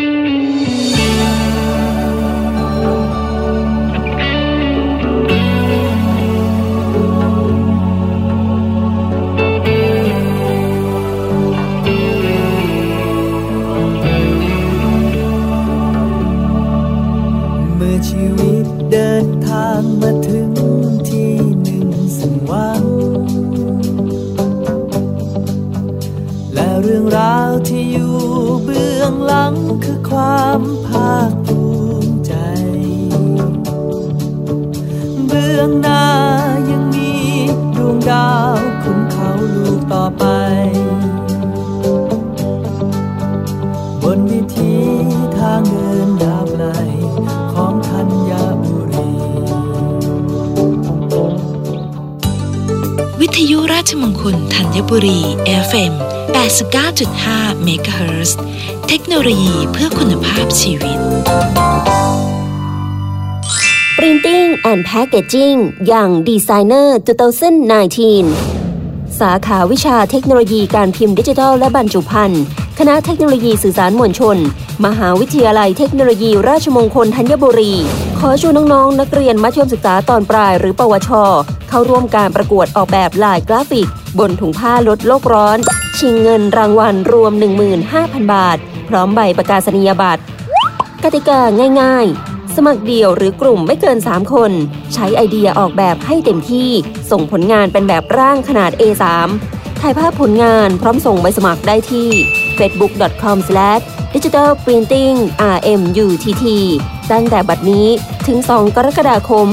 you. ธัญบุรี FM 89.5เมกะเฮิรตซ์เทคโนโลยีเพื่อคุณภาพชีวิต Printing and Packaging อย่าง Designer 2019 สาขาวิชาเทคโนโลยีการพิมพ์ดิจิทัลและบรรจุภัณฑ์ ณะเทคโนโลยีสื่อสารมวลชน มหาวิทยาลัยเทคโนโลยีราชมงคลธัญบุรี ขอชวนน้องๆ นักเรียนมัธยมศึกษาตอนปลายหรือปวช เข้าร่วมการประกวดออกแบบลายกราฟิก บนถุงผ้าลดโลกร้อน ชิงเงินรางวัลรวม 15,000 บาท พร้อมใบประกาศนียบัตร กติกาง่าย ๆสมัครเดี่ยวหรือกลุ่มไม่เกิน 3 คน ใช้ไอเดียออกแบบให้เต็มที่ ส่งผลงานเป็นแบบร่างขนาด A3 ถ่ายภาพผลงานพร้อมส่งใบสมัครได้ที่ facebook.com/digitalprintingrmutt ตั้งแต่บัดนี้ถึง 2 กรกฎาคม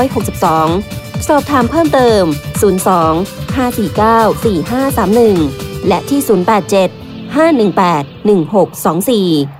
2562 สอบถามเพิ่มเติม 02 549 4531 และที่ 087 518 1624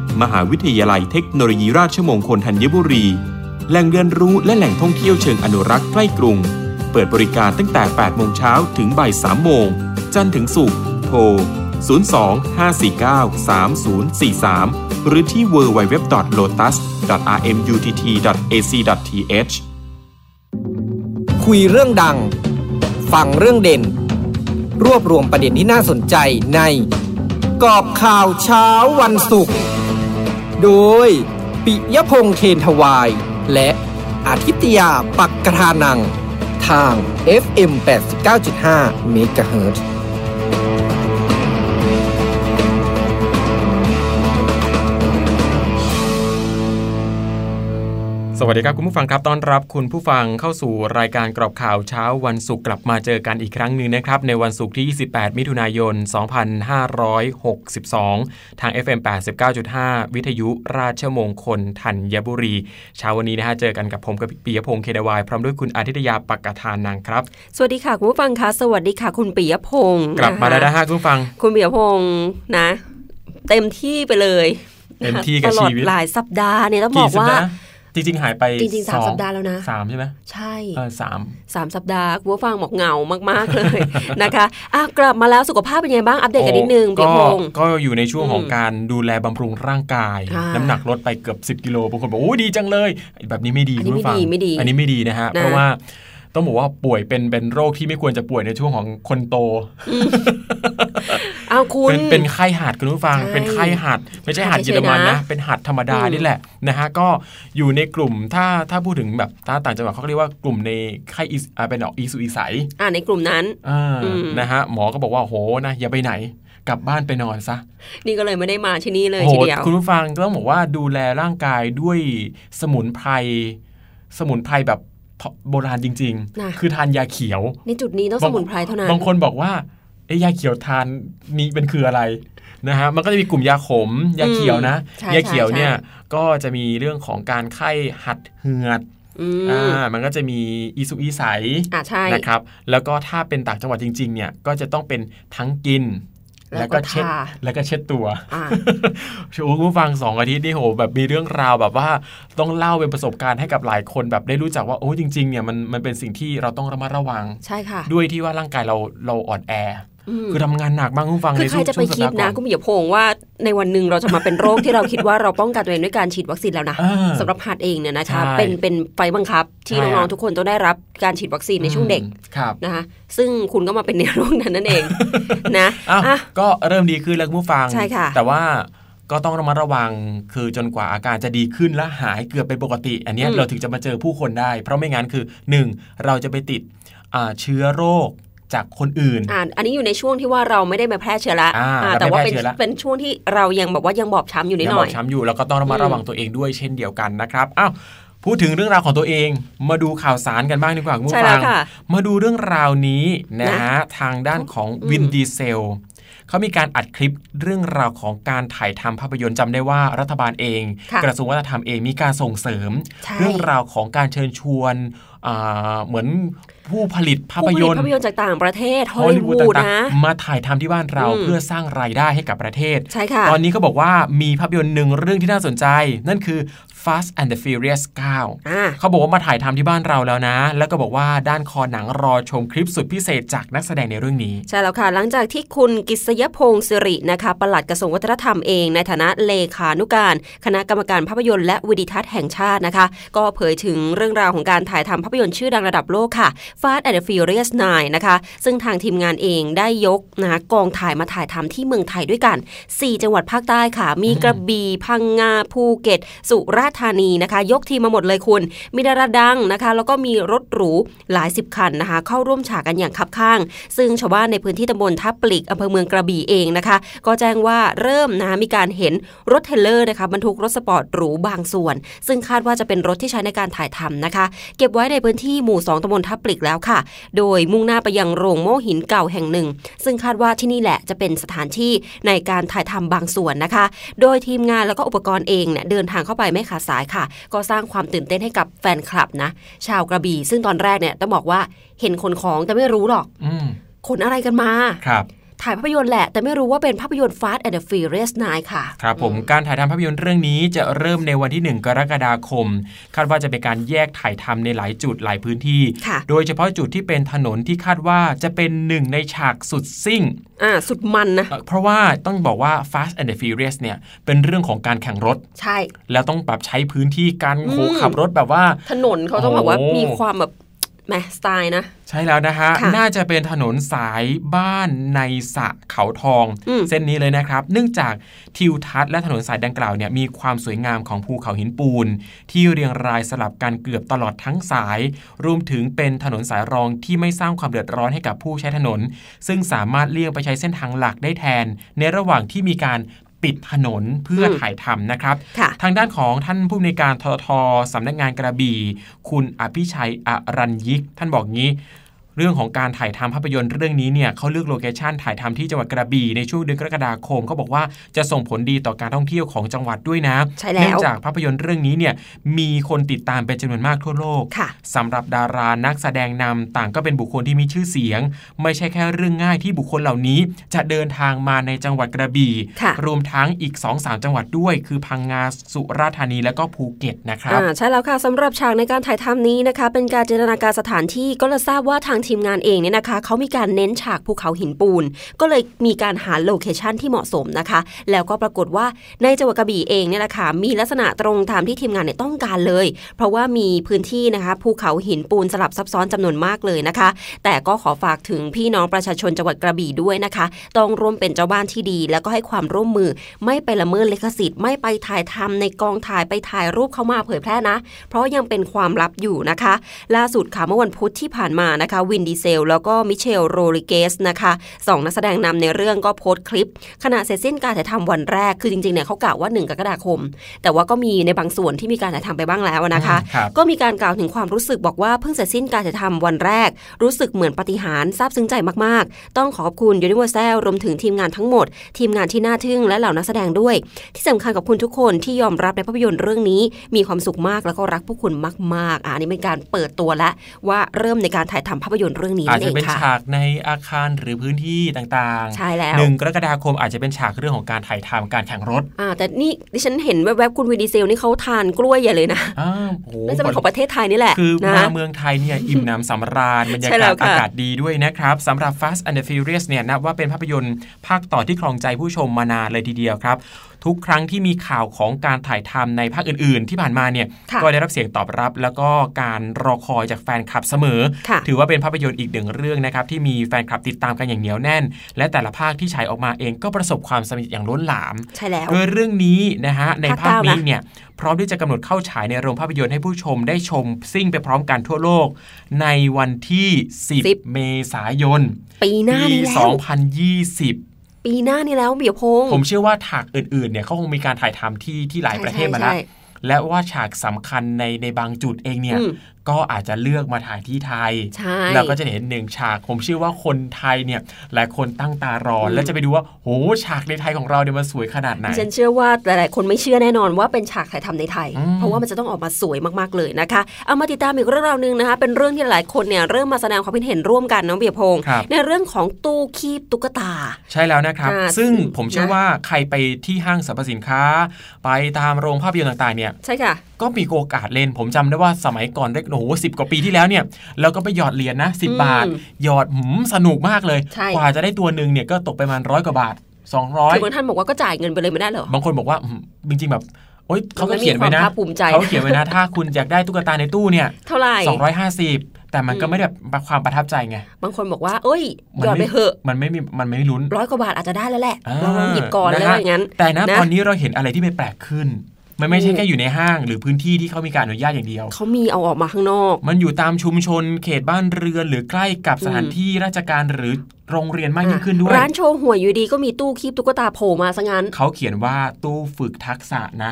มหาวิทยาลัยเทคโนโลยีราชมงคลธัญบุรี แหล่งเรียนรู้และแหล่งท่องเที่ยวเชิงอนุรักษ์ใกล้กรุง เปิดบริการตั้งแต่ 8 โมงเช้าถึงบ่าย3โมง จันทร์ถึงศุกร์ โทร 02-549-3043 หรือที่ www.lotus.rmutt.ac.th คุยเรื่องดัง ฟังเรื่องเด่น รวบรวมประเด็นที่น่าสนใจในกอบข่าวเช้าวันศุกร์ โดย ปิยพงษ์เคนทวาย และอาทิตยาปักกระทานัง ทาง FM 89.5 MHz สวัสดีครับคุณผู้ฟังครับต้อนรับคุณผู้ฟังเข้าสู่รายการกรอบข่าวเช้าวันศุกร์กลับมาเจอกันอีกครั้งหนึ่งนะครับ ในวันศุกร์ที่ 28 มิถุนายน 2562 ทาง FM 89.5 วิทยุราชมงคลธัญบุรี เช้าวันนี้นะฮะเจอกันกับผมกับปียพงษ์เคดวายพร้อมด้วยคุณอาทิตยาปักกทานนางครับ สวัสดีค่ะคุณผู้ฟังคะสวัสดีค่ะ คุณปิยพงศ์กลับมาคแล้วนะฮะคุณผู้ฟัง คุณปิยพงศ์นะ เต็มที่ไปเลยเต็มที่กับตลอดชีวิตหลายสัปดาห์เนี่ยต้องบกี่อกสัปว่าดาห์ จริง ๆ หายไปจริงๆสามอสัปดาห์แล้วนะสามใช่ไหมใช่เออสามสามสัปดาห์คุณผู้ฟังบอกเหงามาก ๆ เลยนะคะอะกลับมาแล้วสุขภาพเป็นยังไงบ้างอัปเดตกันนิดนึงโอ้เปียก็พงษ์ก็อยู่ในช่วงของอืมการดูแลบำรุงร่างกายอ่าน้ำหนักลดไปเกือบ 10 กิโลบางคนบอกโอ้ยดีจังเลย แบบนี้ไม่ดีอันนี้คุณผู้ฟังไม่ดีไม่ดีอันนี้ไม่ดีนะฮะนะเพราะว่า ต้องบอกว่าป่วยเป็นเป็นโรคที่ไม่ควรจะป่วยในช่วงของคนโตอ้าวคุณเป็นเป็นไข้หัดคุณผู้ฟังใช่เป็นไข้หัดไม่ใช่หัหัดดเฉเยยๆอรมันนะนะ เป็นหัดธรรมดาอืมนี่แหละนะฮะก็อยู่ในกลุ่มถ้าถ้าพูดถึงแบบถ้าต่างจังหวัดเขาเรียกว่ากลุ่มในไข้อีสอ่าเป็นออกอีสุอีใสอ่าในกลุ่มนั้นอ่าอืมนะฮะหมอก็บอกว่าโหนะอย่าไปไหนกลับบ้านไปนอนซะ นี่ก็เลยไม่ได้มาที่นี่เลยโหทีเดียวคุณผู้ฟังต้องบอกว่าดูแลร่างกายด้วยสมุนไพรสมุนไพรแบบ โบราณจริงนะๆคือทานยาเขียว ในจุดนี้ต้องสมุนไพรเท่านั้น บางคนบอกว่าเอ้ยยาเขียวทานนี่เป็นคืออะไรนะฮะมันก็จะมีกลุ่มยาขม ยาเขียวนะใช่ยาเขียวใช่เนี่ยก็จะมีเรื่องของการไข้หัดเหือดอืมอ่ามันก็จะมีอีสุอีใสอ่าใช่นะครับ แล้วก็ถ้าเป็นต่างจังหวัดจริง ๆ เนี่ย ก็จะต้องเป็นทั้งกิน แล้วก็เช็ดทาแล้วก็เช็ดตัวอ่าโอ้คุณผู้ฟังสองอาทิตย์นี่โหแบบมีเรื่องราวแบบว่าต้องเล่าเป็นประสบการณ์ให้กับหลายคนแบบได้รู้จักว่าโอ้จริงๆเนี่ยมันมันเป็นสิ่งที่เราต้องระมัดระวัง ใช่ค่ะ ด้วยที่ว่าร่างกายเราเราอ่อนแออม คือทำงานหนักมากคุณผู้ฟังคือในใครช่วงจะไปช่วงสัปคิดดาห์นะก่อนคุณหมีพงษ์ว่าในวันหนึ่งเราจะมาเป็นโรคที่เราคิดว่าเราป้องกันตัวเองด้วยการฉีดวัคซีนแล้วนะอ่าสำหรับหัดเองเนี่ยนะคะใช่เป็นเป็นไฟบังคับ ที่ใช่น้องฮะๆทุกคนต้องได้รับการฉีดวัคซีนในช่วงเด็กอืมครับนะคะซึ่งคุณก็มาเป็นในโรคนั้นนั่นเองนะอ้าวอะก็เริ่มดีขึ้นแล้วคุณผู้ฟังใช่ค่ะแต่ว่าก็ต้องระมัดระวังคือจนกว่าอาการจะดีขึ้นและหายเกือบเป็นปกติ อันเนี้ยอืมเราถึงจะมาเจอผู้คนได้ เพราะไม่งั้นคือ 1. เราจะไปติดอ่าเชื้อโรค จากคนอื่น อ่าอันนี้อยู่ในช่วงที่ว่าเราไม่ได้มาแพร่เชื้อละอ่าอ่าเราแต่ว่าไม่เป็นแพร่เชื้อละเป็นช่วงที่เรายังแบบว่ายังบอบช้ำอยู่นิดยังหบน่ออยกช้ำอยู่แล้วก็ต้องระมัดอืมระวังตัวเองด้วยเช่นเดียวกันนะครับอ้าวพูดถึงเรื่องราวของตัวเองมาดูข่าวสารกันบ้างดีกว่าคุณใช่ผู้แล้ฟัวงค่ะมาดูเรื่องราวนี้นะนะฮะทางด้านของอืมวินดีเซลเขามีการอัดคลิปเรื่องราวของการถ่ายทำภาพยนตร์จำได้ว่ารัฐบาลเองค่ะกระทรวงวัฒนธรรมเองมีการส่งเสริมใช่เรื่องราวของการเชิญชวนอ่าเหมือน ผู้ผลิตภาพยนตร์ผู้ผลิตภาพยนตร์จากต่างประเทศฮอฮลอลลีลีวูวูดดต่างนะๆมาถ่ายทำที่บ้านเราอืมเพื่อสร้างรายได้ให้กับประเทศใช่ค่ะตอนนี้ก็บอกว่ามีภาพยนตร์หนึ่งเรื่องที่น่าสนใจ นั่นคือ Fast and the Furious 9อ่าเขาบอกว่ามาถ่ายทำที่บ้านเราแล้วนะ แล้วก็บอกว่าด้านคอหนังรอชมคลิปสุดพิเศษจากนักแสดงในเรื่องนี้ ใช่แล้วค่ะ หลังจากที่คุณกิษยพงศ์สิรินะคะปลัดกระทรวงวัฒนธรรมเองในฐานะเลขานุการ คณะกรรมการภาพยนตร์และวิดิทัศน์แห่งชาตินะคะ ก็เผยถึงเรื่องราวของการถ่ายทำภาพยนตร์ชื่อดังระดับโลกค่ะ Fast and the Furious 9 นะคะ ซึ่งทางทีมงานเองได้ยกนะกองถ่ายมาถ่ายทำที่เมืองไทยด้วยกัน 4 จังหวัดภาคใต้ค่ะ มีกระบี่พังงาภูเก็ต สุราษฎร์ธานีนะคะ ยกทีมมาหมดเลยคุณ มีดาราดังนะคะ แล้วก็มีรถหรูหลายสิบคันนะคะ เข้าร่วมฉากกันอย่างคับข้าง ซึ่งชาวบ้านในพื้นที่ตำบลทับปลิกอำเภอเมืองกระบี่เองนะคะ ก็แจ้งว่าเริ่มนะคะมีการเห็นรถเทรลเลอร์นะคะบรรทุกรถสปอร์ตหรูบางส่วน ซึ่งคาดว่าจะเป็นรถที่ใช้ในการถ่ายทำนะคะ เก็บไว้ในพื้นที่หมู่ 2ตำบลทับปลิกแล้วค่ะ โดยมุ่งหน้าไปยังโรงโม่หินเก่าแห่งหนึ่ง ซึ่งคาดว่าที่นี่แหละจะเป็นสถานที่ในการถ่ายทำบางส่วนนะคะ โดยทีมงานแล้วก็อุปกรณ์เองเนี่ยเดินทางเข้าไปไม่ขาดสายค่ะ ก็สร้างความตื่นเต้นให้กับแฟนคลับนะ ชาวกระบี่ซึ่งตอนแรกเนี่ยต้องบอกว่าเห็นขนของแต่ไม่รู้หรอกอืมขนอะไรกันมาครับ ถ่ายภาพยนตร์แหละ แต่ไม่รู้ว่าเป็นภาพยนตร์ Fast and the Furious 9 ค่ะ ครับผมการถ่ายทำภาพยนตร์เรื่องนี้จะเริ่มในวันที่ 1 กรกฎาคม คาดว่าจะเป็นการแยกถ่ายทำในหลายจุดหลายพื้นที่ค่ะโดยเฉพาะจุดที่เป็นถนนที่คาดว่าจะเป็นหนึ่งในฉากสุดซิ่งอ่าสุดมันนะเอ่อเพราะว่าต้องบอกว่า Fast and the Furious เนี่ยเป็นเรื่องของการแข่งรถ ใช่ แล้วต้องแบบใช้พื้นที่การโหอืมขับรถแบบว่า ถนนเขาต้องแบบว่าโอ้มีความแบบ แหมสไตล์นะ ใช่แล้วนะฮะค่ะน่าจะเป็นถนนสายบ้านในสระเขาทองอืมเส้นนี้เลยนะครับ เนื่องจากทิวทัศน์และถนนสายดังกล่าวเนี่ยมีความสวยงามของภูเขาหินปูน ที่เรียงรายสลับกันเกือบตลอดทั้งสาย รวมถึงเป็นถนนสายรองที่ไม่สร้างความเดือดร้อนให้กับผู้ใช้ถนน ซึ่งสามารถเลี่ยงไปใช้เส้นทางหลักได้แทน ในระหว่างที่มีการ ปิดถนนเพื่ออมถ่ายทำนะครับค่ะทางด้านของท่านผู้อำนวยการททสำนักงานกระบี่ คุณอภิชัยอรัญยิก ท่านบอกงี้ เรื่องของการถ่ายทำภาพยนตร์เรื่องนี้เนี่ยเขาเลือกโลเคชันถ่ายทำที่จังหวัดกระบี่ในช่วงเดือนกรกฎาคมเขาบอกว่าจะส่งผลดีต่อการท่องเที่ยวของจังหวัดด้วยนะใช่แล้วเนื่องจากภาพยนตร์เรื่องนี้เนี่ยมีคนติดตามเป็นจำนวนมากทั่วโลกค่ะสำหรับดารานักแสดงนำต่างก็เป็นบุคคลที่มีชื่อเสียง ไม่ใช่แค่เรื่องง่ายที่บุคคลเหล่านี้ จะเดินทางมาในจังหวัดกระบี่ค่ะรวมทั้งอีก2-3จังหวัดด้วย คือพังงาสุราษฎร์ธานีและก็ภูเก็ตนะครับอ่าใช่แล้วค่ะสำหรับฉากในการถ่ายทำนี้นะคะ เป็นการจินตนาการสถานที่ก็เลยทราบว่าทางทีมงานเองเนี่ยนะคะเขามีการเน้นฉากภูเขาหินปูน ก็เลยมีการหา location ที่เหมาะสมนะคะ แล้วก็ปรากฏว่าในจังหวัดกระบี่เองเนี่ยแหละค่ะมีลักษณะตรงตามที่ทีมงานเนี่ยต้องการเลย เพราะว่ามีพื้นที่นะคะภูเขาหินปูนสลับซับซ้อนจำนวนมากเลยนะคะ แต่ก็ขอฝากถึงพี่น้องประชาชนจังหวัดกระบี่ด้วยนะคะ ต้องร่วมเป็นเจ้าบ้านที่ดี แล้วก็ให้ความร่วมมือไม่ไปละเมิดลิขสิทธิ์ไม่ไปถ่ายทำในกองถ่ายไปถ่ายรูปเข้ามาเผยแพร่นะ เพราะยังเป็นความลับอยู่นะคะ ล่าสุดค่ะเมื่อวันพุธที่ผ่านมานะคะวินดีเซล แล้วก็มิเชลโรริเกสนะคะสองนักแสดงนำในเรื่องก็โพสต์คลิป ขณะเสร็จสิ้นการถ่ายทำวันแรกคือจริงๆเนี่ยเขากล่าวว่า 1 กรกฎาคม แต่ว่าก็มีในบางส่วนที่มีการถ่ายทำไปบ้างแล้วนะคะครับก็มีการกล่าวถึงความรู้สึกบอกว่าเพิ่งเสร็จสิ้นการถ่ายทำวันแรก รู้สึกเหมือนปาฏิหารย์ซาบซึ้งใจมากๆ ต้องขอขอบคุณยูนิเวอร์แซลรวมถึงทีมงานทั้งหมด ทีมงานที่น่าทึ่งและเหล่านักแสดงด้วย ที่สำคัญกับคุณทุกคนที่ยอมรับในภาพยนตร์เรื่องนี้ มีความสุขมากแล้วก็รักพวกคุณมากๆอ่านี่เป็นการเปิดตัวแล้วว่าเริ่มในการถ่ายทำภาพยนตร์เรื่องนี้อาจนั่นเอจะงเป็นค่ะฉากในอาคารหรือพื้นที่ต่างใช่แล้วหนึ่งกรกฎาคมอาจจะเป็นฉากเรื่องของการถ่ายทำการแข่งรถอ่าแต่นี่ดิฉันเห็นแวบๆคุณวินดีเซลนี่เขาทานกล้วยใหญ่เลยนะอ้าวโอ้โหน่าจะเป็นของประเทศไทยนี่แหละคือนะมาเมืองไทยเนี่ยอิ่มหน้ำสำราญบรรยาใช่แล้กาศวค่ะอากาศดีด้วยนะครับสำหรับ Fast and the Furious เนี่ยนับว่าเป็นภาพยนตร์ภาคต่อที่ครองใจผู้ชมมานานเลยทีเดียวครับ ทุกครั้งที่มีข่าวของการถ่ายทำในภาคอื่น ๆ ที่ผ่านมาเนี่ยค่ะก็ได้รับเสียงตอบรับ แล้วก็การรอคอยจากแฟนคลับเสมอค่ะถือว่าเป็นภาพยนตร์อีกหนึ่งเรื่องนะครับที่มีแฟนคลับติดตามกันอย่างเหนียวแน่น และแต่ละภาคที่ฉายออกมาเองก็ประสบความสำเร็จอย่างล้นหลามใช่แล้วโดยเรื่องนี้นะฮะในภาภาคคเก้านะนี้เนี่ยพร้อมที่จะกำหนดเข้าฉายในโรงภาพยนตร์ให้ผู้ชมได้ชมซิ่งไปพร้อมกันทั่วโลก ในวันที่ 10 เมษายน ปีหน้าปีนี่แล้ว2020 ปีหน้านี่แล้วเบียร์พงษ์ผมเชื่อว่าฉากอื่นๆเนี่ยเขาคงมีการถ่ายทำที่ที่หลายประเทศมาแล้วใช่และว่าฉากสำคัญในในบางจุดเองเนี่ยอืมก็อาจจะเลือกมาถ่ายที่ไทยใช่เราก็จะเห็นหนึ่งฉาก ผมเชื่อว่าคนไทยเนี่ยหลายคนตั้งตารออืมแล้วจะไปดูว่าโหฉากในไทยของเราเนี่ยมันสวยขนาดไหนดิฉันเชื่อว่าหลายๆคนไม่เชื่อแน่นอนว่าเป็นฉากถ่ายทำในไทยอืมเพราะว่ามันจะต้องออกมาสวยมากๆเลยนะคะเอามาติดตามอีกเรื่องราวหนึ่งนะคะ เป็นเรื่องที่หลายคนเนี่ยเริ่มมาแสดงความคิดเห็นร่วมกันน้องเบียร์พงษ์ครับในเรื่องของตู้คีบตุ๊กตา ใช่แล้วนะครับอ่าซึ่งซึ่งผมเชื่อนะว่าใครไปที่ห้างสรรพสินค้า ไปตามโรงภาพยนตร์ต่างๆเนี่ยใช่ค่ะ ก็มีโอกาสเล่น ผมจำได้ว่าสมัยก่อนเล็กโอ้โหสิกว่าปีที่แล้วเนี่ยเราก็ไปหยอดเหรียญนะ10อืมบาท หยอดหืมสนุกมากเลยใช่กว่าจะได้ตัวหนึ่งเนี่ยก็ตกไปประมาณร้อยกว่าบาท 200คือบางท่านบอกว่าก็จ่ายเงินไปเลยไม่ได้เหรอบางคนบอกว่าหืมจริงๆแบบโอ๊ยเขาก็มันไม่เขียนไว้มีนะความภาคภูมิใจเขาเขียนไว้นะถ้าคุณอยากได้ตุ๊กตาในตู้เนี่ยเท่าไหร่250แต่มันก็อืมไม่ได้แบบความประทับใจไง บางคนบอกว่า เอ้ยมันหยอดไปไม่เหอะ มันไม่มี มันไม่ลุ้นร้อยกว่าบาทอาจจะได้แล้วแหละอ่าเราลองหยิบก่อนนะเลยฮะอย่างนั้น แต่นะนะตอนนี้เราเห็นอะไรที่มันแปลกขึ้น มันไม่ใช่อืมแค่อยู่ในห้างหรือพื้นที่ที่เขามีการอนุญาตอย่างเดียว เขามีเอาออกมาข้างนอก มันอยู่ตามชุมชนเขตบ้านเรือนหรือใกล้กับสถานที่ราชการหรือ โรงเรียนมากยิ่งขึ้นด้วย ร้านโชว์หวยอยู่ดีก็มีตู้คีบตุ๊กตาโผล่มาซะงั้น เขาเขียนว่าตู้ฝึกทักษะนะ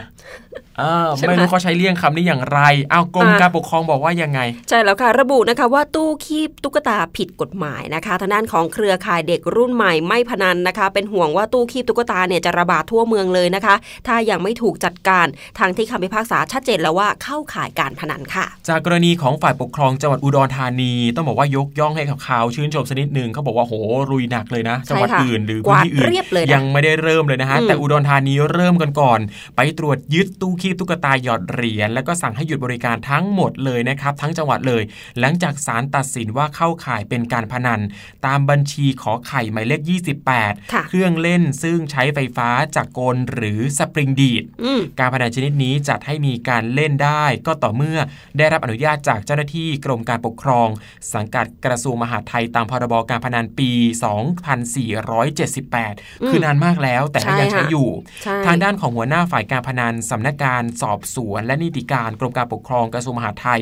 เออใช่ไหมไม่รู้เขาใช้เลี่ยงคำนี้อย่างไรอ้าวกรมอะการปกครองบอกว่ายังไง ใช่แล้วค่ะ ระบุนะคะว่าตู้คีบตุ๊กตาผิดกฎหมายนะคะทางด้านของเครือข่ายเด็กรุ่นใหม่ไม่พนันนะคะ เป็นห่วงว่าตู้คีบตุ๊กตาเนี่ยจะระบาดทั่วเมืองเลยนะคะ ถ้ายังไม่ถูกจัดการทางที่คำพิพากษาชัดเจนแล้วว่าเข้าข่ายการพนันค่ะ จากกรณีของฝ่ายปกครองจังหวัดอุดรธานี ต้องบอกว่ายกย่องให้กับเขาชื่นชมสักนิดหนึ่งเขาบอกว่าโหรุยหนักเลยนะจังหวัดใช่ค่ะอื่นหรือกพื้นวาดที่อื่นเรียบเลยนะยังไม่ได้เริ่มเลยนะฮะอืมแต่อุดรธานีเริ่มกันก่อน ไปตรวจยึดตู้คีบตุ๊กตาหยอดเหรียญแล้วก็สั่งให้หยุดบริการทั้งหมดเลยนะครับทั้งจังหวัดเลย หลังจากศาลตัดสินว่าเข้าข่ายเป็นการพนัน ตามบัญชีขอไข่หมายเลข 28ค่ะเครื่องเล่นซึ่งใช้ไฟฟ้าจากกลหรือสปริงดีดอืมการพนันชนิดนี้จัดให้มีการเล่นได้ ก็ต่อเมื่อได้รับอนุญาตจากเจ้าหน้าที่กรมการปกครอง สังกัดกระทรวงมหาดไทยตามพรบการพนันปี2478 คือนานมากแล้วแต่ก็ยังใช่ใช้ค่ะอยู่ใช่ทางด้านของหัวหน้าฝ่ายการพนันสำนักการสอบสวน และนิติการกรมการปกครองกระทรวงมหาดไทย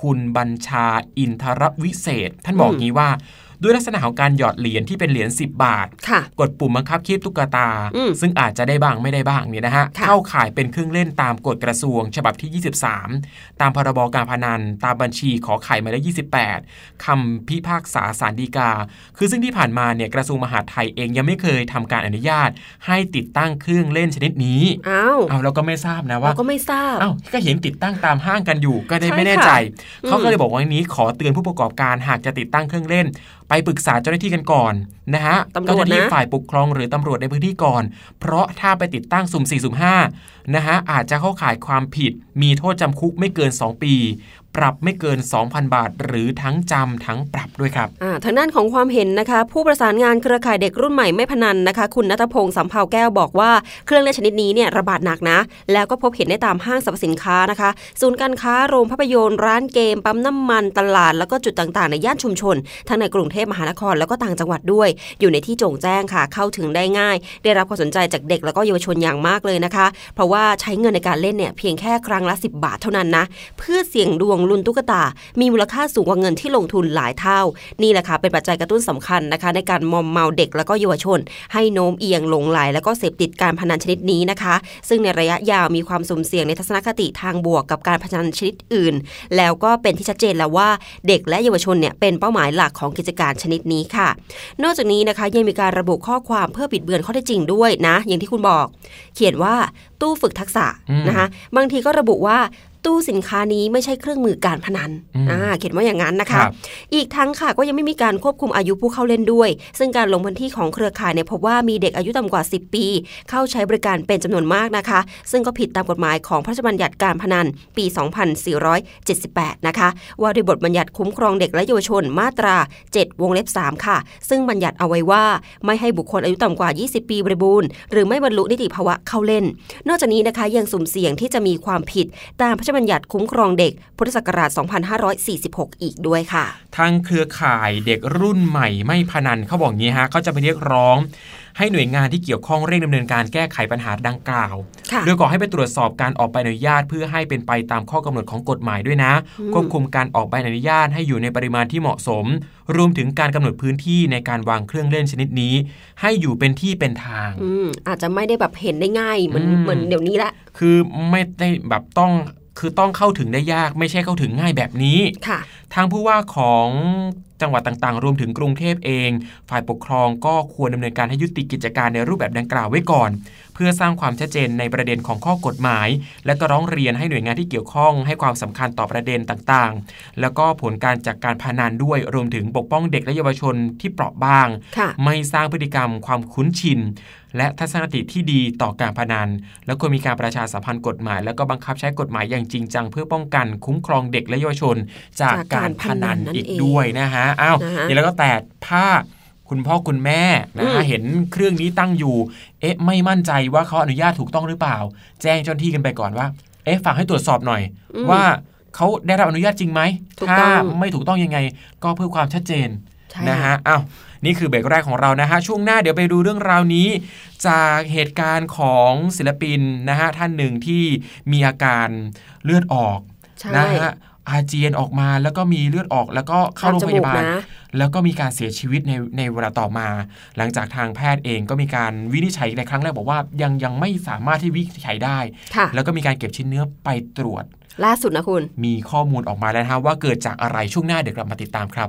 คุณบัญชาอินทรวิเศษ ท่านบอกอืมงี้ว่า ด้วยลักษณะของการหยอดเหรียญที่เป็นเหรียญ10 บาทค่ะกดปุ่มบังคับคีบตุ๊กตาอืมซึ่งอาจจะได้บ้างไม่ได้บ้างเนี่ยนะฮะค่ะเข้าข่ายเป็นเครื่องเล่นตามกฎกระทรวง ฉบับที่ 23 ตามพรบการพนัน ตามบัญชีขอไข่หมายเลข28คำพิพากษาสารดีกา คือซึ่งที่ผ่านมาเนี่ยกระทรวงมหาดไทยเองยังไม่เคยทำการอนุญาต ให้ติดตั้งเครื่องเล่นชนิดนี้อ้าวเอาเราก็ไม่ทราบนะว่าเราก็ไม่ทราบอ้าวก็เห็นติดตั้งตามห้างกันอยู่ก็ได้ใช่ไม่แน่ใจค่ะเขาก็เลยบอกว่าวันนี้ขอเตือนผู้ประกอบการหากจะติดตั้งเครื่องเล่นไปปรึกษาเจ้าหน้าที่กันก่อนนะฮะตำรวจนะเจ้าหน้าที่ฝ่ายปกครองหรือตำรวจในพื้นที่ก่อน เพราะถ้าไปติดตั้งสุ่ม4สุ่ม5นะฮะอาจจะเข้าข่ายความผิด มีโทษจำคุกไม่เกิน 2 ปีปรับไม่เกิน 2,000 บาท หรือทั้งจำทั้งปรับด้วยครับทางด้านของความเห็นนะคะ ผู้ประสานงานเครือข่ายเด็กรุ่นใหม่ไม่พนันนะคะ คุณนัทพงศ์สัมภาวแก้วบอกว่าเครื่องเล่นชนิดนี้เนี่ยระบาดหนักนะ แล้วก็พบเห็นได้ตามห้างสรรพสินค้านะคะ ศูนย์การค้าโรงภาพยนตร์ร้านเกม ปั๊มน้ำมันตลาด แล้วก็จุดต่างๆ ในย่านชุมชน ทั้งในกรุงเทพมหานครแล้วก็ต่างจังหวัดด้วย อยู่ในที่โจ่งแจ้งค่ะเข้าถึงได้ง่าย ได้รับความสนใจจากเด็กแล้วก็เยาวชนอย่างมากเลยนะคะ เพราะว่าใช้เงินในการเล่นเนี่ยเพียงแค่ครั้งละ 10 บาทเท่านั้นนะเพื่อเสี่ยงดวงลุ้นตุ๊กตา มีมูลค่าสูงกว่าเงินที่ลงทุนหลายเท่า นี่แหละค่ะเป็นปัจจัยกระตุ้นสำคัญนะคะ ในการมอมเมาเด็กแล้วก็เยาวชน ให้โน้มเอียงหลงไหลแล้วก็เสพติดการพนันชนิดนี้นะคะ ซึ่งในระยะยาวมีความสุ่มเสี่ยงในทัศนคติทางบวกกับการพนันชนิดอื่น แล้วก็เป็นที่ชัดเจนแล้วว่าเด็กและเยาวชนเนี่ยเป็นเป้าหมายหลักของกิจการชนิดนี้ค่ะ นอกจากนี้นะคะยังมีการระบุข้อความเพื่อบิดเบือนข้อเท็จจริงด้วยนะ อย่างที่คุณบอก เขียนว่าตู้ฝึกทักษะอืมนะคะ บางทีก็ระบุว่า ตู้สินค้านี้ไม่ใช่เครื่องมือการพนันอืมอ่าเขียนว่าอย่างนั้นนะครัคะบอีกทั้งค่ะก็ยังไม่มีการควบคุมอายุผู้เข้าเล่นด้วย ซึ่งการลงพื้นที่ของเครือข่ายเนี่ยพบว่ามีเด็กอายุต่ำกว่า 10 ปี เข้าใช้บริการเป็นจำนวนมากนะคะ ซึ่งก็ผิดตามกฎหมายของพระราชบัญญัติการพนันปี 2478 นะคะ ว่าด้วยบทบัญญัติคุ้มครองเด็กและเยาวชนมาตรา 7 วงเล็บ 3 ค่ะ ซึ่งบัญญัติเอาไว้ว่า ไม่ให้บุคคลอายุต่ำกว่า 20 ปีบริบูรณ์หรือไม่บรรลุนิติภาวะเข้าเล่น นอกจากนี้นะคะยังสุ่มเสี่ยงที่จะมีความผิดตามพระราชบัญญัติคุ้มครองเด็ก พุทธศักราช 2546 อีกด้วยค่ะ ทางเครือข่ายเด็กรุ่นใหม่ไม่พนันเขาบอกงี้ฮะเขาจะไปเรียกร้อง ให้หน่วยงานที่เกี่ยวข้องเร่งดำเนินการแก้ไขปัญหาดังกล่าวค่ะโดยขอให้ไปตรวจสอบการออกใบอนุญาตเพื่อให้เป็นไปตามข้อกำหนดของกฎหมายด้วยนะควบคุมการออกใบอนุญาตให้อยู่ในปริมาณที่เหมาะสม รวมถึงการกำหนดพื้นที่ในการวางเครื่องเล่นชนิดนี้ ให้อยู่เป็นที่เป็นทางอืมอาจจะไม่ได้แบบเห็นได้ง่ายเหมือนอืมเหมือนเดี๋ยวนี้ละ คือไม่ได้แบบต้อง คือต้องเข้าถึงได้ยากไม่ใช่เข้าถึงง่ายแบบนี้ค่ะทางผู้ว่าของ จังหวัดต่างๆ รวมถึงกรุงเทพเอง ฝ่ายปกครองก็ควรดำเนินการให้ยุติกิจการในรูปแบบดังกล่าวไว้ก่อน เพื่อสร้างความชัดเจนในประเด็นของข้อกฎหมาย และก็ร้องเรียนให้หน่วยงานที่เกี่ยวข้อง ให้ความสำคัญต่อประเด็นต่างๆ แล้วก็ผลการจากการพนันด้วยรวมถึงปกป้องเด็กและเยาวชนที่เปราะบางค่ะไม่สร้างพฤติกรรมความคุ้นชินและทัศนคติที่ดีต่อการพนัน แล้วควรมีการประชาสัมพันธ์กฎหมาย แล้วก็บังคับใช้กฎหมายอย่างจริงจัง เพื่อป้องกันคุ้มครองเด็กและเยาวชน จากจากกาการรพนันพนันนั่นอีกเองด้วยนะฮะอ้าวนะฮะนี่แล้วก็แต่ถ้าคุณพ่อคุณแม่นะฮะอืมเห็นเครื่องนี้ตั้งอยู่ เอ๊ะ ไม่มั่นใจว่าเขาอนุญาตถูกต้องหรือเปล่า แจ้งเจ้าหน้าที่กันไปก่อนว่า เอ๊ะฝากให้ตรวจสอบหน่อยอืมว่าเขาได้รับอนุญาตจริงไหมถูกถ้าต้องไม่ถูกต้องยังไง ก็เพื่อความชัดเจนใช่นะฮะอ้าวนี่คือเบรกแรกของเรานะฮะช่วงหน้าเดี๋ยวไปดูเรื่องราวนี้ จากเหตุการณ์ของศิลปินนะฮะท่านหนึ่งที่มีอาการเลือดออกใช่นะฮะ อาเจียนออกมาแล้วก็มีเลือดออกแล้วก็เข้าโรงพยาบาลตามจมูกนะแล้วก็มีการเสียชีวิตในในเวลาต่อมา หลังจากทางแพทย์เองก็มีการวินิจฉัยในครั้งแรกบอกว่ายังยังไม่สามารถที่วินิจฉัยได้ค่ะแล้วก็มีการเก็บชิ้นเนื้อไปตรวจ ล่าสุดนะคุณ มีข้อมูลออกมาแล้วนะฮะว่าเกิดจากอะไรช่วงหน้าเดี๋ยวกลับมาติดตามครับ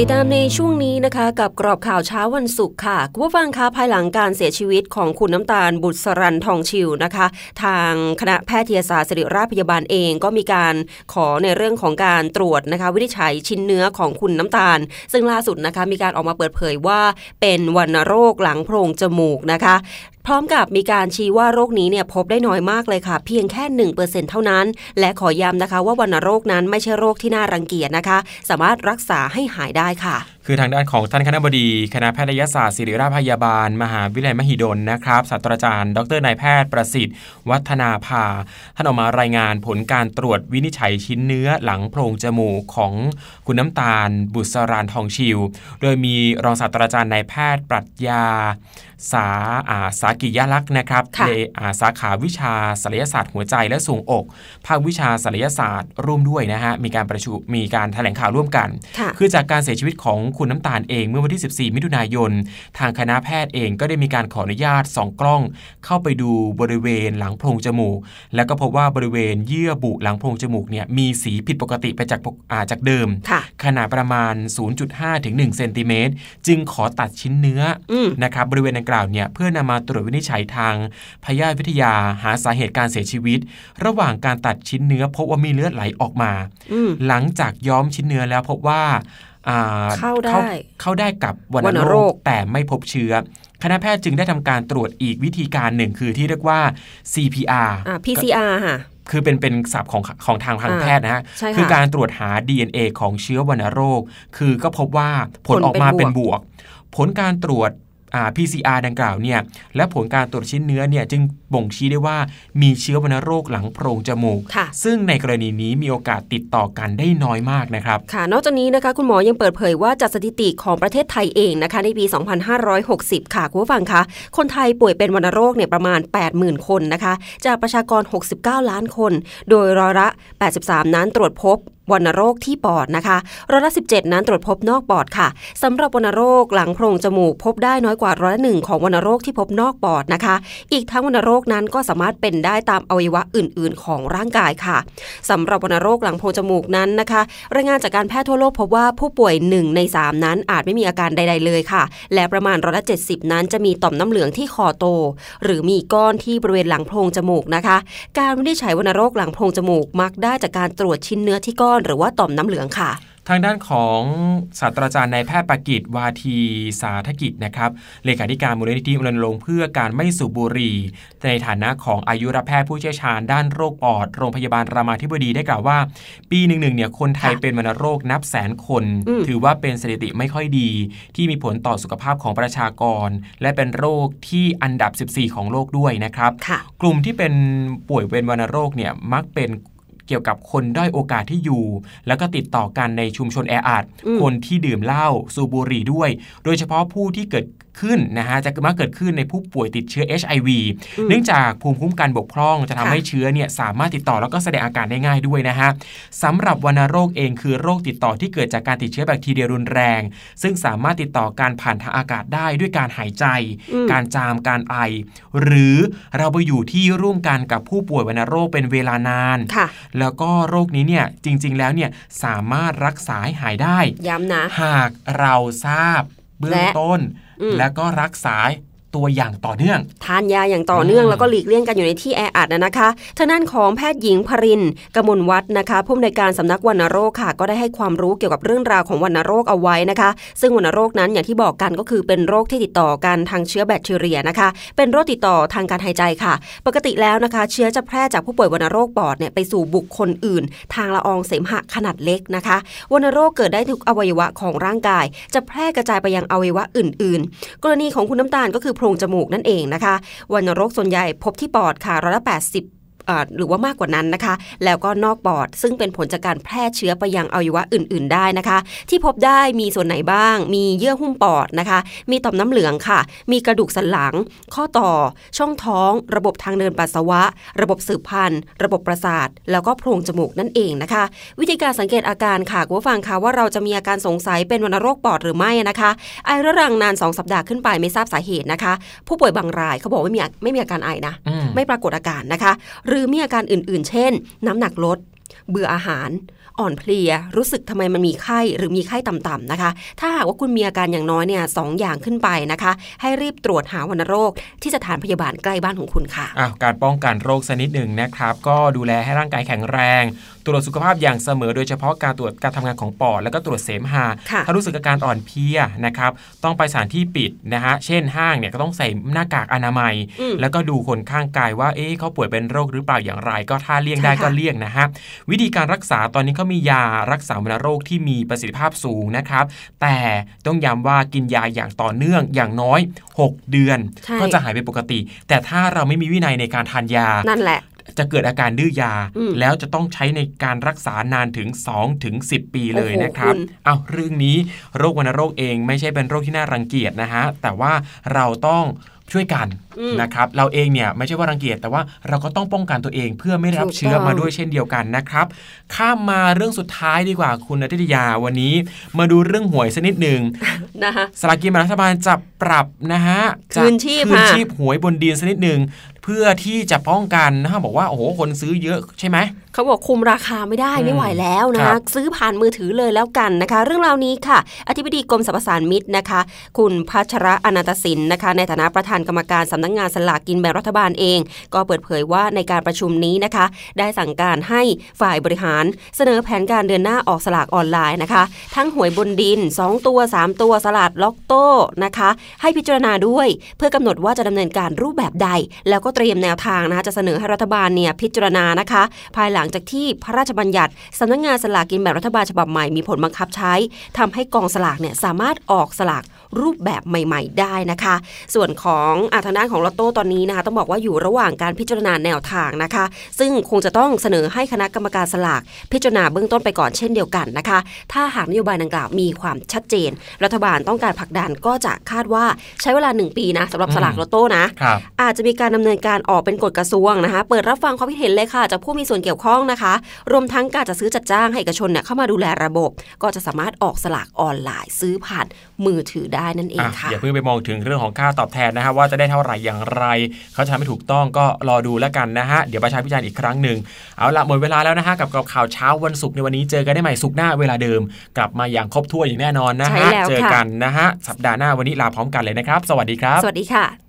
ติดตามในช่วงนี้นะคะกับกรอบข่าวเช้าวันศุกร์ค่ะคุณผู้ฟังคะภายหลังการเสียชีวิตของคุณน้ำตาลบุตรสรันทองชิวนะคะ ทางคณะแพทยศาสตร์ศิริราชพยาบาลเองก็มีการขอในเรื่องของการตรวจนะคะวินิจฉัยชิ้นเนื้อของคุณน้ำตาล ซึ่งล่าสุดนะคะมีการออกมาเปิดเผยว่าเป็นวัณโรคหลังโพรงจมูกนะคะ พร้อมกับมีการชี้ว่าโรคนี้เนี่ยพบได้น้อยมากเลยค่ะ เพียงแค่ 1%เท่านั้น และขอย้ำนะคะว่าวัณโรคนั้นไม่ใช่โรคที่น่ารังเกียจนะคะ สามารถรักษาให้หายได้ค่ะ คือทางด้านของท่านคณะบดีคณะแพทยศาสตร์ศิริราชพยาบาล มหาวิทยาลัยมหิดลนะครับศาสตราจารย์ ดรนายแพทย์ประสิทธิ์ วัฒนาภาท่านออกมารายงานผลการตรวจวินิจฉัยชิ้นเนื้อหลังโพรงจมูกของคุณน้ำตาล บุษรานทองชิว โดยมีรองศาสตราจารย์นายแพทย์ปรัชญาสาอาสากิยลักษณ์นะครับค่ะในอาสาขาวิชาศัลยศาสตร์หัวใจและทรวงอก ภาควิชาศัลยศาสตร์ร่วมด้วยนะฮะมีการประชุมมีการแถลงข่าวร่วมกันค่ะคือจากการเสียชีวิตของคุณน้ำตาลเองเมื่อวันที่ 14 มิถุนายน ทางคณะแพทย์เองก็ได้มีการขออนุญาตส่องกล้อง เข้าไปดูบริเวณหลังโพรงจมูก แล้วก็พบว่าบริเวณเยื่อบุหลังโพรงจมูกเนี่ยมีสีผิดปกติไปจากปกอ่าจากเดิมค่ะขนาดประมาณ 0.5 ถึง 1 เซนติเมตร จึงขอตัดชิ้นเนื้ออมนะครับบริเวณดังกล่าวเนี่ยเพื่อนำมาตรวจวินิจฉัยทางพยาธิวิทยาหาสาเหตุการเสียชีวิต ระหว่างการตัดชิ้นเนื้อพบว่ามีเลือดไหลออกมาอืมหลังจากย้อมชิ้นเนื้อแล้วพบว่าอ่าเข้าได้เข้าได้กับวัวัณณโรโรคคแต่ไม่พบเชื้อ คณะแพทย์จึงได้ทำการตรวจอีกวิธีการหนึ่งคือที่เรียกว่า CPR อ่า PCR ค่ะคือเป็นเป็นศัพท์ของของทางทางอ่าแพทย์นะฮะใช่ค่ะคือการตรวจหา DNA ของเชื้อวัณโรค คือก็พบว่าผลผลออกมาเป็เป็นนบบววกกผลการตรวจอ่า PCR ดังกล่าวเนี่ยและผลการตรวจชิ้นเนื้อเนี่ยจึงบ่งชี้ได้ว่ามีเชื้อวัณโรคหลังโพรงจมูกค่ะซึ่งในกรณีนี้มีโอกาสติดต่อกันได้น้อยมากนะครับค่ะ นอกจากนี้นะคะคุณหมอยังเปิดเผยว่าจากสถิติของประเทศไทยเองนะคะในปี 2560 ค่ะคุณผู้ฟังคะคนไทยป่วยเป็นวัณโรคเนี่ยประมาณ 80,000 คนนะคะ จากประชากร 69 ล้านคน โดยร้อยละ 83 นั้นตรวจพบ วัณโรคที่ปอดนะคะร้อยละ 17 นั้นตรวจพบนอกปอดค่ะสำหรับวัณโรคหลังโพรงจมูกพบได้น้อยกว่าร้อยละหนึ่งของวัณโรคที่พบนอกปอดนะคะ อีกทั้งวัณโรคนั้นก็สามารถเป็นได้ตามอวัยวะอื่น ๆ ของร่างกายค่ะสำหรับวัณโรคหลังโพรงจมูกนั้นนะคะ รายงานจากการแพทย์ทั่วโลกพบว่าผู้ป่วย 1 ใน 3 นั้นอาจไม่มีอาการใด ๆ เลยค่ะ และประมาณร้อยละ70 นั้นจะมีต่อมน้ำเหลืองที่คอโต หรือมีก้อนที่บริเวณหลังโพรงจมูกนะคะ การวินิจฉัยวัณโรคหลังโพรงจมูกมักได้จากการตรวจชิ้นเนื้อที่ก้อนหรือว่าต่อมน้ำเหลืองค่ะทางด้านของศาสตราจารย์นายแพทย์ปกิจวาทีสาธกิจนะครับเลขาธิการมูลนิธิรณรงค์เพื่อการไม่สูบบุหรี่ ในฐานะของอายุรแพทย์ผู้เชี่ยวชาญด้านโรคปอด โรงพยาบาลรามาธิบดีได้กล่าวว่า ปีหนึ่งหนึ่งเนี่ยคนไทยค่ะเป็นวัณโรคนับแสนคนอืมถือว่าเป็นสถิติไม่ค่อยดี ที่มีผลต่อสุขภาพของประชากร และเป็นโรคที่อันดับ 14 ของโลกด้วยนะครับค่ะกลุ่มที่เป็นป่วยเป็นวัณโรคเนี่ยมักเป็น เกี่ยวกับคนด้อยโอกาสที่อยู่ แล้วก็ติดต่อกันในชุมชนแออัดอืมคนที่ดื่มเหล้าสูบบุหรี่ด้วย โดยเฉพาะผู้ที่เกิดขึ้นนะฮะจะมักเกิดขึ้นในผู้ป่วยติดเชื้อ HIV อืมเนื่องจากภูมิคุ้มกันบกพร่องจะทำค่ะให้เชื้อเนี่ยสามารถติดต่อแล้วก็แสดงอาการได้ง่ายด้วยนะฮะสำหรับวัณโรคเองคือโรคติดต่อที่เกิดจากการติดเชื้อแบคทีเรียรุนแรง ซึ่งสามารถติดต่อการผ่านทางอากาศได้ด้วยการหายใจอืมการจามการไอ หรือเราไปอยู่ที่ร่วมกันกับผู้ป่วยวัณโรคเป็นเวลานานค่ะแล้วก็โรคนี้เนี่ยจริง ๆ แล้วเนี่ยสามารถรักษาให้หายได้ ย้ำนะ หากเราทราบเบื้องและต้นอืมแล้วก็รักษา ตัวอย่างต่อเนื่อง ทานยาอย่างต่อเนื่องอืมแล้วก็หลีกเลี่ยงกันอยู่ในที่แออัดนะนะคะทางด้านของแพทย์หญิงพรินกมลวัฒน์นะคะผู้อำนวยการสำนักวัณโรคค่ะ ก็ได้ให้ความรู้เกี่ยวกับเรื่องราวของวัณโรคเอาไว้นะคะ ซึ่งวัณโรคนั้นอย่างที่บอกกันก็คือเป็นโรคที่ติดต่อกันทางเชื้อแบคทีเรียนะคะ เป็นโรคติดต่อทางการหายใจค่ะ ปกติแล้วนะคะ เชื้อจะแพร่จากผู้ป่วยวัณโรคปอดเนี่ยไปสู่บุคคลอื่น ทางละอองเสมหะขนาดเล็กนะคะวัณโรคเกิดได้ทุกอวัยวะของร่างกาย จะแพร่กระจายไปยังอวัยวะอื่น ๆ กรณีของคุณน้ำตาลก็คือโพรงจมูกนั่นเองนะคะ วัณโรคส่วนใหญ่พบที่ปอดค่ะร้อยละแปดสิบ หรือว่ามากกว่านั้นนะคะ แล้วก็นอกปอด ซึ่งเป็นผลจากการแพร่เชื้อไปยังอวัยวะอื่น ๆ ได้นะคะ ที่พบได้มีส่วนไหนบ้าง มีเยื่อหุ้มปอดนะคะ มีต่อมน้ำเหลืองค่ะ มีกระดูกสันหลัง ข้อต่อ ช่องท้อง ระบบทางเดินปัสสาวะ ระบบสืบพันธุ์ ระบบประสาท แล้วก็โพรงจมูกนั่นเองนะคะ วิธีการสังเกตอาการค่ะคุณผู้ฟังคะว่าเราจะมีอาการสงสัยเป็นวัณโรคปอดหรือไม่นะคะ ไอระรังนาน 2 สัปดาห์ขึ้นไปไม่ทราบสาเหตุนะคะ ผู้ป่วยบางรายเขาบอกว่าไม่มีอาไม่มีอาการไอนะอืมไม่ปรากฏอาการนะคะหรืือมีอาการอื่นๆ เช่น น้ำหนักลด เบื่ออาหาร อ่อนเพลีย รู้สึกทำไมมันมีไข้หรือมีไข้ต่ำๆนะคะ ถ้าหากว่าคุณมีอาการอย่างน้อยเนี่ยสองอย่างขึ้นไปนะคะ ให้รีบตรวจหาวัณโรคที่สถานพยาบาลใกล้บ้านของคุณค่ะอะการป้องกันโรคสนิดหนึ่งนะครับ ก็ดูแลให้ร่างกายแข็งแรง ตรวจสุขภาพอย่างเสมอ โดยเฉพาะการตรวจการทำงานของปอด แล้วก็ตรวจเสมหะค่ะถ้ารู้สึกอาการอ่อนเพลียนะครับต้องไปสถานที่ปิดนะฮะเช่นห้างเนี่ยก็ต้องใส่หน้ากากอนามัยอืมแล้วก็ดูคนข้างกายว่าเอ๊ะเขาป่วยเป็นโรคหรือเปล่าอย่างไร ก็ถ้าเลี่ยงได้ใช่ค่ะก็เลี่ยงนะฮะวิธีการรักษาตอนนี้เขามียารักษาวัณโรคที่มีประสิทธิภาพสูงนะครับ แต่ต้องย้ำว่ากินยาอย่างต่อเนื่องอย่างน้อย 6 เดือนใช่ก็จะหายเป็นปกติ แต่ถ้าเราไม่มีวินัยในการทานยานั่นแหละ จะเกิดอาการดื้อยาอืมแล้วจะต้องใช้ในการรักษานานถึง 2 ถึง 10 ปีเลยโอ้โหนะครับคุณเอาวเรื่องนี้โรควัณโรคเองไม่ใช่เป็นโรคที่น่ารังเกียจนะฮะแต่ว่าเราต้องช่วยกันอืมนะครับเราเองเนี่ยไม่ใช่ว่ารังเกียจแต่ว่าเราก็ต้องป้องกันตัวเองเพื่อไม่ได้รับถูกเชื้อต้องมาด้วยเช่นเดียวกันนะครับข้ามมาเรื่องสุดท้ายดีกว่าคุณนัทยาวันนี้ มาดูเรื่องหวยสักนิดหนึ่งนะคะสลากกินแบ่งรัฐบาลจะปรับนะฮะจะคืนชีพคืนค่ะชีพหวยบนดินสักนิดหนึ่ง เพื่อที่จะป้องกันนะฮะบอกว่าโอ้โหคนซื้อเยอะใช่ไหม เขาบอกคุมราคาไม่ได้อืมไม่ไหวแล้วนะครัคะบซื้อผ่านมือถือเลยแล้วกันนะคะ เรื่องราวนี้ค่ะ อธิบดีกรมสรรพสานมิตรนะคะ คุณพัชระอนันตสินนะคะ ในฐานะประธานกรรมการสำนักงานสลากกินแบ่งรัฐบาลเอง ก็เปิดเผยว่าในการประชุมนี้นะคะ ได้สั่งการให้ฝ่ายบริหาร เสนอแผนการเดือนหน้าออกสลากออนไลน์นะคะ ทั้งหวยบนดิน 2 ตัว 3 ตัวสลากล็อกโต้นะคะ ให้พิจารณาด้วยเพื่อกำหนดว่าจะดำเนินการรูปแบบใด แล้วก็เตรียมแนวทางนะคะจะเสนอให้รัฐบาลเนี่ยพิจารณานะคะ ภายหลังงจากที่พระราชบัญญัติสำนักงานสลากกินแบ่งรัฐบาลฉบับใหม่มีผลบังคับใช้ทำให้กองสลากเนี่ยสามารถออกสลาก รูปแบบใหม่ ๆ ได้นะคะ ส่วนของอาทางด้านของลอตโต้ตอนนี้นะคะ ต้องบอกว่าอยู่ระหว่างการพิจารณาแนวทางนะคะ ซึ่งคงจะต้องเสนอให้คณะกรรมการสลาก พิจารณาเบื้องต้นไปก่อนเช่นเดียวกันนะคะ ถ้าหากนโยบายดังกล่าวมีความชัดเจน รัฐบาลต้องการผลักดันก็จะคาดว่าใช้เวลา 1 ปีนะสำหรับสลากลอตโต้นะครับอาจจะมีการดำเนินการออกเป็นกฎกระทรวงนะคะ เปิดรับฟังความคิดเห็นเลยค่ะจากผู้มีส่วนเกี่ยวข้องต้องนะคะ รวมทั้งการจะซื้อจัดจ้างให้เอกชนเนี่ยเข้ามาดูแลระบบ ก็จะสามารถออกสลากออนไลน์ซื้อผ่านมือถือได้นั่นเองอะค่ะอย่าเพิ่งไปมองถึงเรื่องของค่าตอบแทนนะฮะว่าจะได้เท่าไหร่อย่างไร เขาจะทำให้ถูกต้องก็รอดูแล้วกันนะฮะเดี๋ยวประชาพิจารณ์อีกครั้งหนึ่งเอาละหมดเวลาแล้วนะฮะกับกับข่าวเช้าวันศุกร์ในวันนี้เจอกันได้ใหม่ศุกร์หน้าเวลาเดิม กลับมาอย่างครบถ้วนอย่างแน่นอนนะใช่ฮะแล้วเจอค่ะกันนะฮะสัปดาห์หน้าวันนี้ลาพร้อมกันเลยนะครับ สวัสดีครับ สวัสดีค่ะ